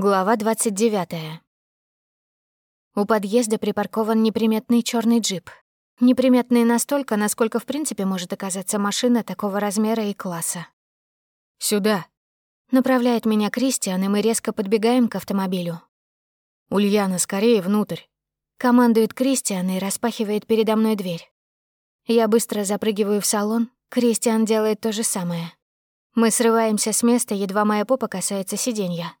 Глава 29. У подъезда припаркован неприметный черный джип. Неприметный настолько, насколько в принципе может оказаться машина такого размера и класса. «Сюда!» Направляет меня Кристиан, и мы резко подбегаем к автомобилю. «Ульяна, скорее внутрь!» Командует Кристиан и распахивает передо мной дверь. Я быстро запрыгиваю в салон, Кристиан делает то же самое. Мы срываемся с места, едва моя попа касается сиденья.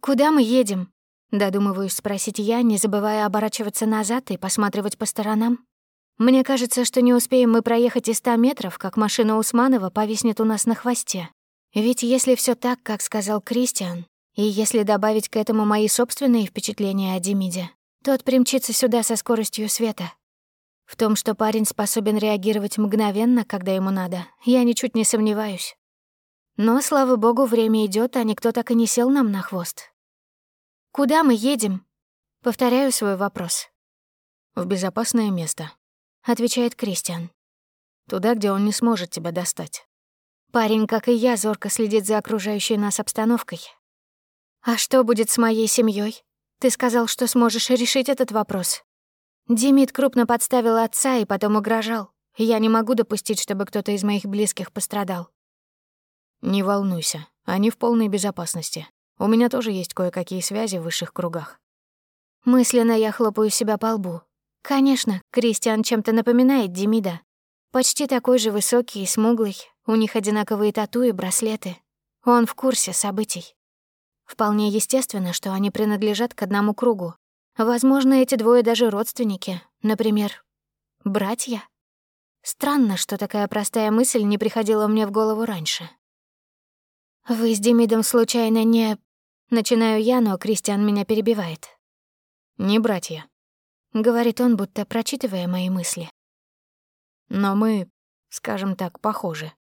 «Куда мы едем?» Додумываюсь спросить я, не забывая оборачиваться назад и посматривать по сторонам. Мне кажется, что не успеем мы проехать и ста метров, как машина Усманова повиснет у нас на хвосте. Ведь если все так, как сказал Кристиан, и если добавить к этому мои собственные впечатления о Демиде, тот примчится сюда со скоростью света. В том, что парень способен реагировать мгновенно, когда ему надо, я ничуть не сомневаюсь. Но, слава богу, время идет, а никто так и не сел нам на хвост. «Куда мы едем?» Повторяю свой вопрос. «В безопасное место», — отвечает Кристиан. «Туда, где он не сможет тебя достать». Парень, как и я, зорко следит за окружающей нас обстановкой. «А что будет с моей семьей? Ты сказал, что сможешь решить этот вопрос». Демид крупно подставил отца и потом угрожал. Я не могу допустить, чтобы кто-то из моих близких пострадал. «Не волнуйся, они в полной безопасности. У меня тоже есть кое-какие связи в высших кругах». Мысленно я хлопаю себя по лбу. Конечно, Кристиан чем-то напоминает Демида. Почти такой же высокий и смуглый, у них одинаковые тату и браслеты. Он в курсе событий. Вполне естественно, что они принадлежат к одному кругу. Возможно, эти двое даже родственники, например, братья. Странно, что такая простая мысль не приходила мне в голову раньше. «Вы с Демидом случайно не...» Начинаю я, но Кристиан меня перебивает. «Не братья», — говорит он, будто прочитывая мои мысли. «Но мы, скажем так, похожи».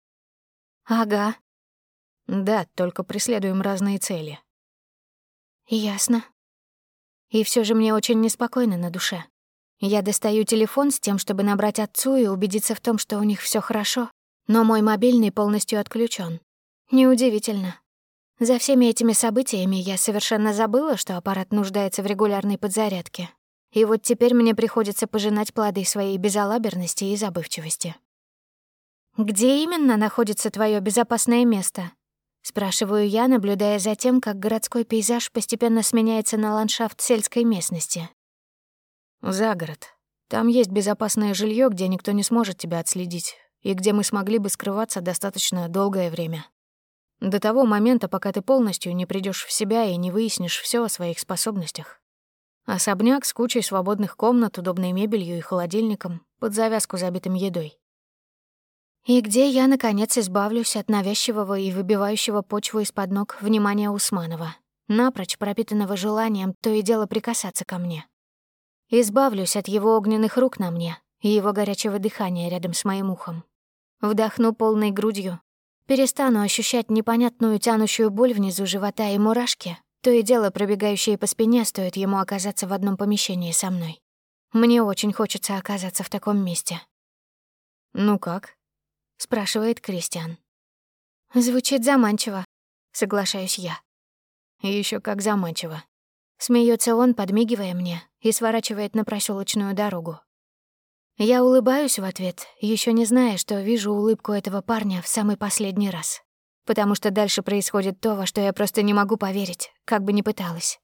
«Ага». «Да, только преследуем разные цели». «Ясно». И все же мне очень неспокойно на душе. Я достаю телефон с тем, чтобы набрать отцу и убедиться в том, что у них все хорошо, но мой мобильный полностью отключен. Неудивительно. За всеми этими событиями я совершенно забыла, что аппарат нуждается в регулярной подзарядке. И вот теперь мне приходится пожинать плоды своей безалаберности и забывчивости. «Где именно находится твое безопасное место?» Спрашиваю я, наблюдая за тем, как городской пейзаж постепенно сменяется на ландшафт сельской местности. «За город. Там есть безопасное жилье, где никто не сможет тебя отследить, и где мы смогли бы скрываться достаточно долгое время», до того момента, пока ты полностью не придешь в себя и не выяснишь все о своих способностях. Особняк с кучей свободных комнат, удобной мебелью и холодильником, под завязку забитым едой. И где я, наконец, избавлюсь от навязчивого и выбивающего почву из-под ног внимания Усманова, напрочь пропитанного желанием то и дело прикасаться ко мне. Избавлюсь от его огненных рук на мне и его горячего дыхания рядом с моим ухом. Вдохну полной грудью Перестану ощущать непонятную тянущую боль внизу живота и мурашки, то и дело пробегающие по спине, стоит ему оказаться в одном помещении со мной. Мне очень хочется оказаться в таком месте. «Ну как?» — спрашивает Кристиан. Звучит заманчиво, соглашаюсь я. Еще как заманчиво. Смеется он, подмигивая мне, и сворачивает на проселочную дорогу. Я улыбаюсь в ответ, еще не зная, что вижу улыбку этого парня в самый последний раз. Потому что дальше происходит то, во что я просто не могу поверить, как бы ни пыталась.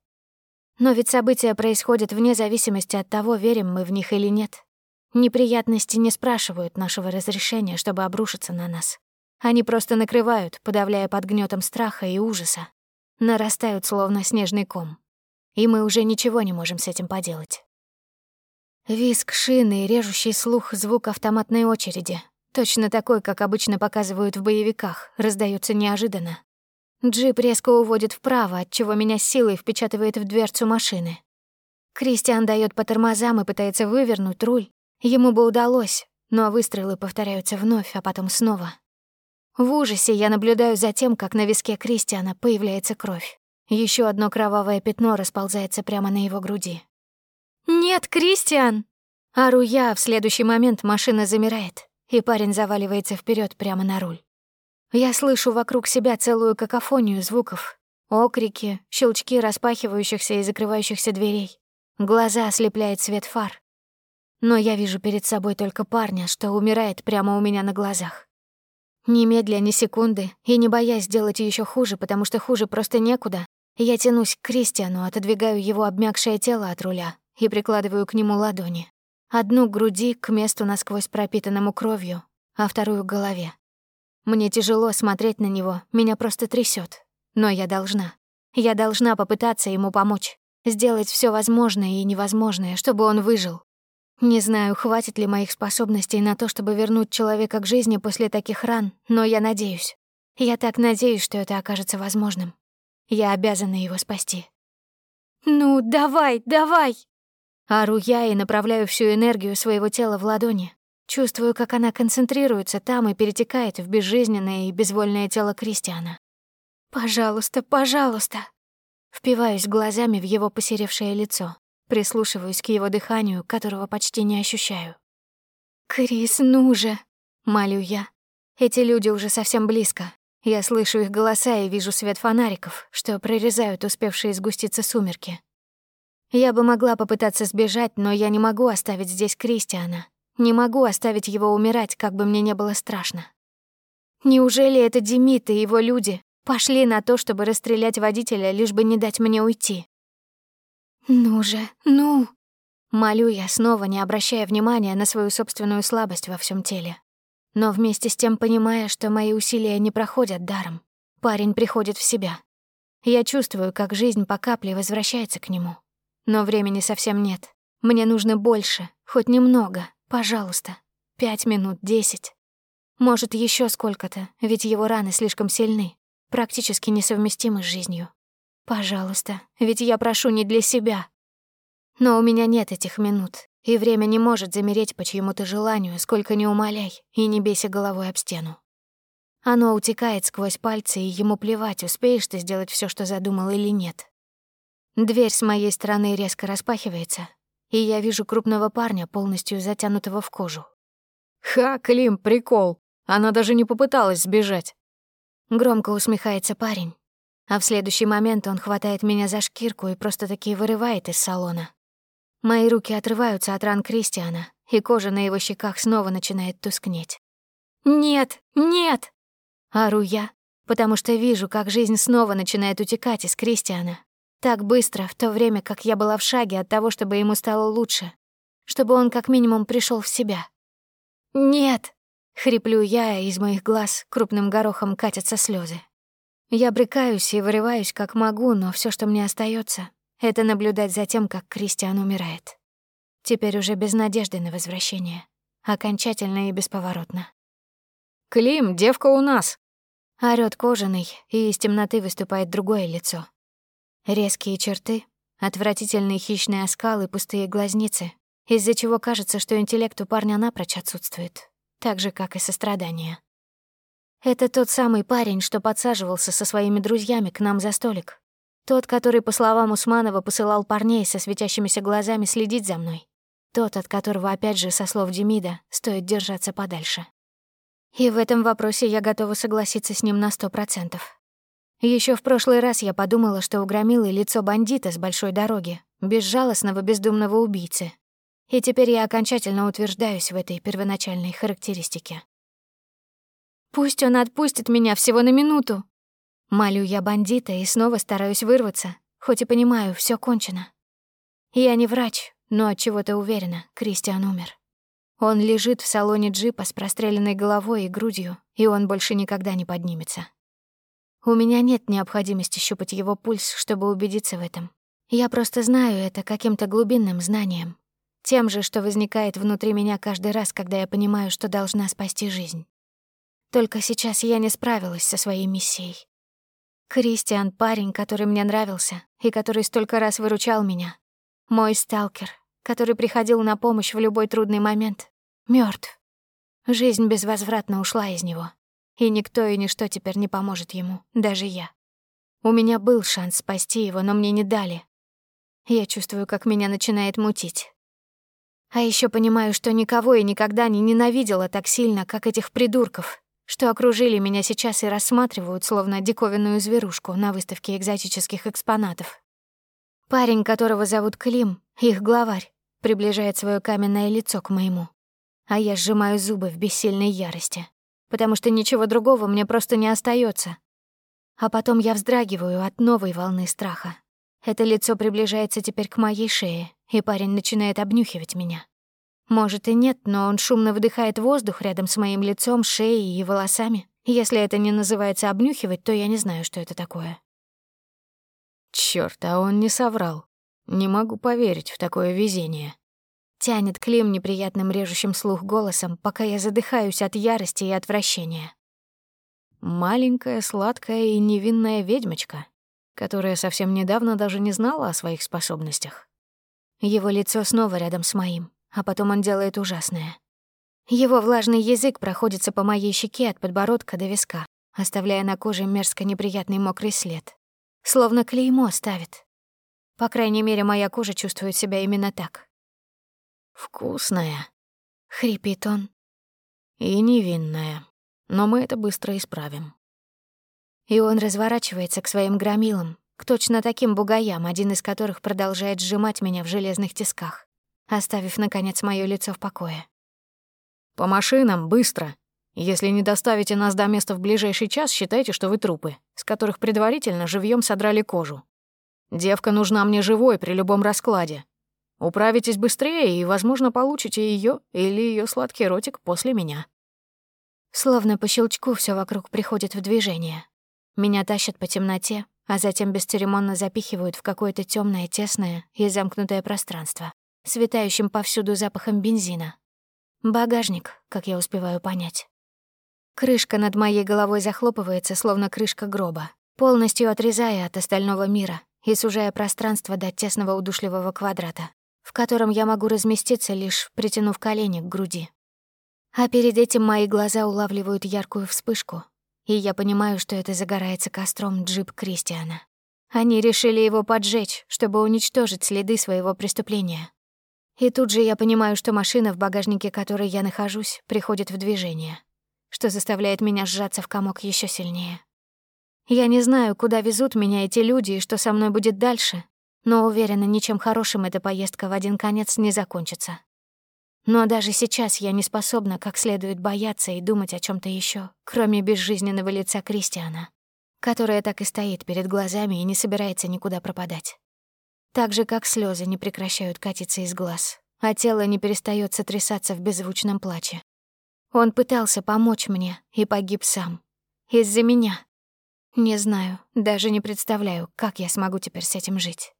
Но ведь события происходят вне зависимости от того, верим мы в них или нет. Неприятности не спрашивают нашего разрешения, чтобы обрушиться на нас. Они просто накрывают, подавляя под гнетом страха и ужаса. Нарастают, словно снежный ком. И мы уже ничего не можем с этим поделать. Виск шины и режущий слух звук автоматной очереди, точно такой, как обычно показывают в боевиках, раздается неожиданно. Джип резко уводит вправо, отчего меня силой впечатывает в дверцу машины. Кристиан дает по тормозам и пытается вывернуть руль. Ему бы удалось, но выстрелы повторяются вновь, а потом снова. В ужасе я наблюдаю за тем, как на виске Кристиана появляется кровь. Еще одно кровавое пятно расползается прямо на его груди. «Нет, Кристиан!» Ору я, в следующий момент машина замирает, и парень заваливается вперед прямо на руль. Я слышу вокруг себя целую какофонию звуков. Окрики, щелчки распахивающихся и закрывающихся дверей. Глаза ослепляет свет фар. Но я вижу перед собой только парня, что умирает прямо у меня на глазах. Немедля ни секунды, и не боясь сделать еще хуже, потому что хуже просто некуда, я тянусь к Кристиану, отодвигаю его обмякшее тело от руля и прикладываю к нему ладони. Одну к груди, к месту насквозь пропитанному кровью, а вторую к голове. Мне тяжело смотреть на него, меня просто трясет. Но я должна. Я должна попытаться ему помочь. Сделать все возможное и невозможное, чтобы он выжил. Не знаю, хватит ли моих способностей на то, чтобы вернуть человека к жизни после таких ран, но я надеюсь. Я так надеюсь, что это окажется возможным. Я обязана его спасти. «Ну, давай, давай!» Ору я и направляю всю энергию своего тела в ладони. Чувствую, как она концентрируется там и перетекает в безжизненное и безвольное тело Кристиана. «Пожалуйста, пожалуйста!» Впиваюсь глазами в его посеревшее лицо, прислушиваюсь к его дыханию, которого почти не ощущаю. «Крис, ну же!» — молю я. Эти люди уже совсем близко. Я слышу их голоса и вижу свет фонариков, что прорезают успевшие сгуститься сумерки. Я бы могла попытаться сбежать, но я не могу оставить здесь Кристиана. Не могу оставить его умирать, как бы мне не было страшно. Неужели это Демид и его люди пошли на то, чтобы расстрелять водителя, лишь бы не дать мне уйти? «Ну же, ну!» Молю я снова, не обращая внимания на свою собственную слабость во всем теле. Но вместе с тем понимая, что мои усилия не проходят даром. Парень приходит в себя. Я чувствую, как жизнь по капле возвращается к нему. Но времени совсем нет. Мне нужно больше, хоть немного, пожалуйста. Пять минут, десять. Может, еще сколько-то, ведь его раны слишком сильны, практически несовместимы с жизнью. Пожалуйста, ведь я прошу не для себя. Но у меня нет этих минут, и время не может замереть по чьему-то желанию, сколько ни умоляй, и не бейся головой об стену. Оно утекает сквозь пальцы, и ему плевать, успеешь ты сделать все, что задумал или нет. Дверь с моей стороны резко распахивается, и я вижу крупного парня, полностью затянутого в кожу. «Ха, Клим, прикол! Она даже не попыталась сбежать!» Громко усмехается парень, а в следующий момент он хватает меня за шкирку и просто-таки вырывает из салона. Мои руки отрываются от ран Кристиана, и кожа на его щеках снова начинает тускнеть. «Нет! Нет!» Ору я, потому что вижу, как жизнь снова начинает утекать из Кристиана. Так быстро, в то время как я была в шаге от того, чтобы ему стало лучше. Чтобы он как минимум пришел в себя. «Нет!» — хриплю я, и из моих глаз крупным горохом катятся слезы. Я брыкаюсь и вырываюсь как могу, но все, что мне остается, это наблюдать за тем, как Кристиан умирает. Теперь уже без надежды на возвращение. Окончательно и бесповоротно. «Клим, девка у нас!» Орёт кожаный, и из темноты выступает другое лицо. Резкие черты, отвратительный хищный оскал и пустые глазницы, из-за чего кажется, что интеллект у парня напрочь отсутствует, так же, как и сострадание. Это тот самый парень, что подсаживался со своими друзьями к нам за столик. Тот, который, по словам Усманова, посылал парней со светящимися глазами следить за мной. Тот, от которого, опять же, со слов Демида, стоит держаться подальше. И в этом вопросе я готова согласиться с ним на сто процентов. Еще в прошлый раз я подумала, что у лицо бандита с большой дороги, безжалостного бездумного убийцы. И теперь я окончательно утверждаюсь в этой первоначальной характеристике. Пусть он отпустит меня всего на минуту. Молю я бандита и снова стараюсь вырваться, хоть и понимаю, все кончено. Я не врач, но от чего-то уверена, Кристиан умер. Он лежит в салоне джипа с простреленной головой и грудью, и он больше никогда не поднимется. У меня нет необходимости щупать его пульс, чтобы убедиться в этом. Я просто знаю это каким-то глубинным знанием, тем же, что возникает внутри меня каждый раз, когда я понимаю, что должна спасти жизнь. Только сейчас я не справилась со своей миссией. Кристиан — парень, который мне нравился и который столько раз выручал меня. Мой сталкер, который приходил на помощь в любой трудный момент, мертв. Жизнь безвозвратно ушла из него. И никто и ничто теперь не поможет ему, даже я. У меня был шанс спасти его, но мне не дали. Я чувствую, как меня начинает мутить. А еще понимаю, что никого и никогда не ненавидела так сильно, как этих придурков, что окружили меня сейчас и рассматривают, словно диковинную зверушку на выставке экзотических экспонатов. Парень, которого зовут Клим, их главарь, приближает свое каменное лицо к моему. А я сжимаю зубы в бессильной ярости, потому что ничего другого мне просто не остается. А потом я вздрагиваю от новой волны страха. Это лицо приближается теперь к моей шее, и парень начинает обнюхивать меня. Может и нет, но он шумно выдыхает воздух рядом с моим лицом, шеей и волосами. Если это не называется обнюхивать, то я не знаю, что это такое. Чёрт, а он не соврал. Не могу поверить в такое везение. Тянет Клим неприятным режущим слух голосом, пока я задыхаюсь от ярости и отвращения. Маленькая, сладкая и невинная ведьмочка, которая совсем недавно даже не знала о своих способностях. Его лицо снова рядом с моим, а потом он делает ужасное. Его влажный язык проходится по моей щеке от подбородка до виска, оставляя на коже мерзко неприятный мокрый след. Словно клеймо ставит. По крайней мере, моя кожа чувствует себя именно так. «Вкусная», — хрипит он. «И невинная. Но мы это быстро исправим». И он разворачивается к своим громилам, к точно таким бугаям, один из которых продолжает сжимать меня в железных тисках, оставив, наконец, моё лицо в покое. «По машинам, быстро!» Если не доставите нас до места в ближайший час, считайте, что вы трупы, с которых предварительно живьем содрали кожу. Девка нужна мне живой при любом раскладе. Управитесь быстрее и, возможно, получите ее или ее сладкий ротик после меня». Словно по щелчку все вокруг приходит в движение. Меня тащат по темноте, а затем бесцеремонно запихивают в какое-то темное, тесное и замкнутое пространство, светающим повсюду запахом бензина. Багажник, как я успеваю понять. Крышка над моей головой захлопывается, словно крышка гроба, полностью отрезая от остального мира и сужая пространство до тесного удушливого квадрата, в котором я могу разместиться, лишь притянув колени к груди. А перед этим мои глаза улавливают яркую вспышку, и я понимаю, что это загорается костром джип Кристиана. Они решили его поджечь, чтобы уничтожить следы своего преступления. И тут же я понимаю, что машина, в багажнике которой я нахожусь, приходит в движение что заставляет меня сжаться в комок еще сильнее. Я не знаю, куда везут меня эти люди и что со мной будет дальше, но уверена, ничем хорошим эта поездка в один конец не закончится. Но даже сейчас я не способна как следует бояться и думать о чем то еще, кроме безжизненного лица Кристиана, которое так и стоит перед глазами и не собирается никуда пропадать. Так же, как слезы не прекращают катиться из глаз, а тело не перестает сотрясаться в беззвучном плаче. Он пытался помочь мне и погиб сам. Из-за меня. Не знаю, даже не представляю, как я смогу теперь с этим жить.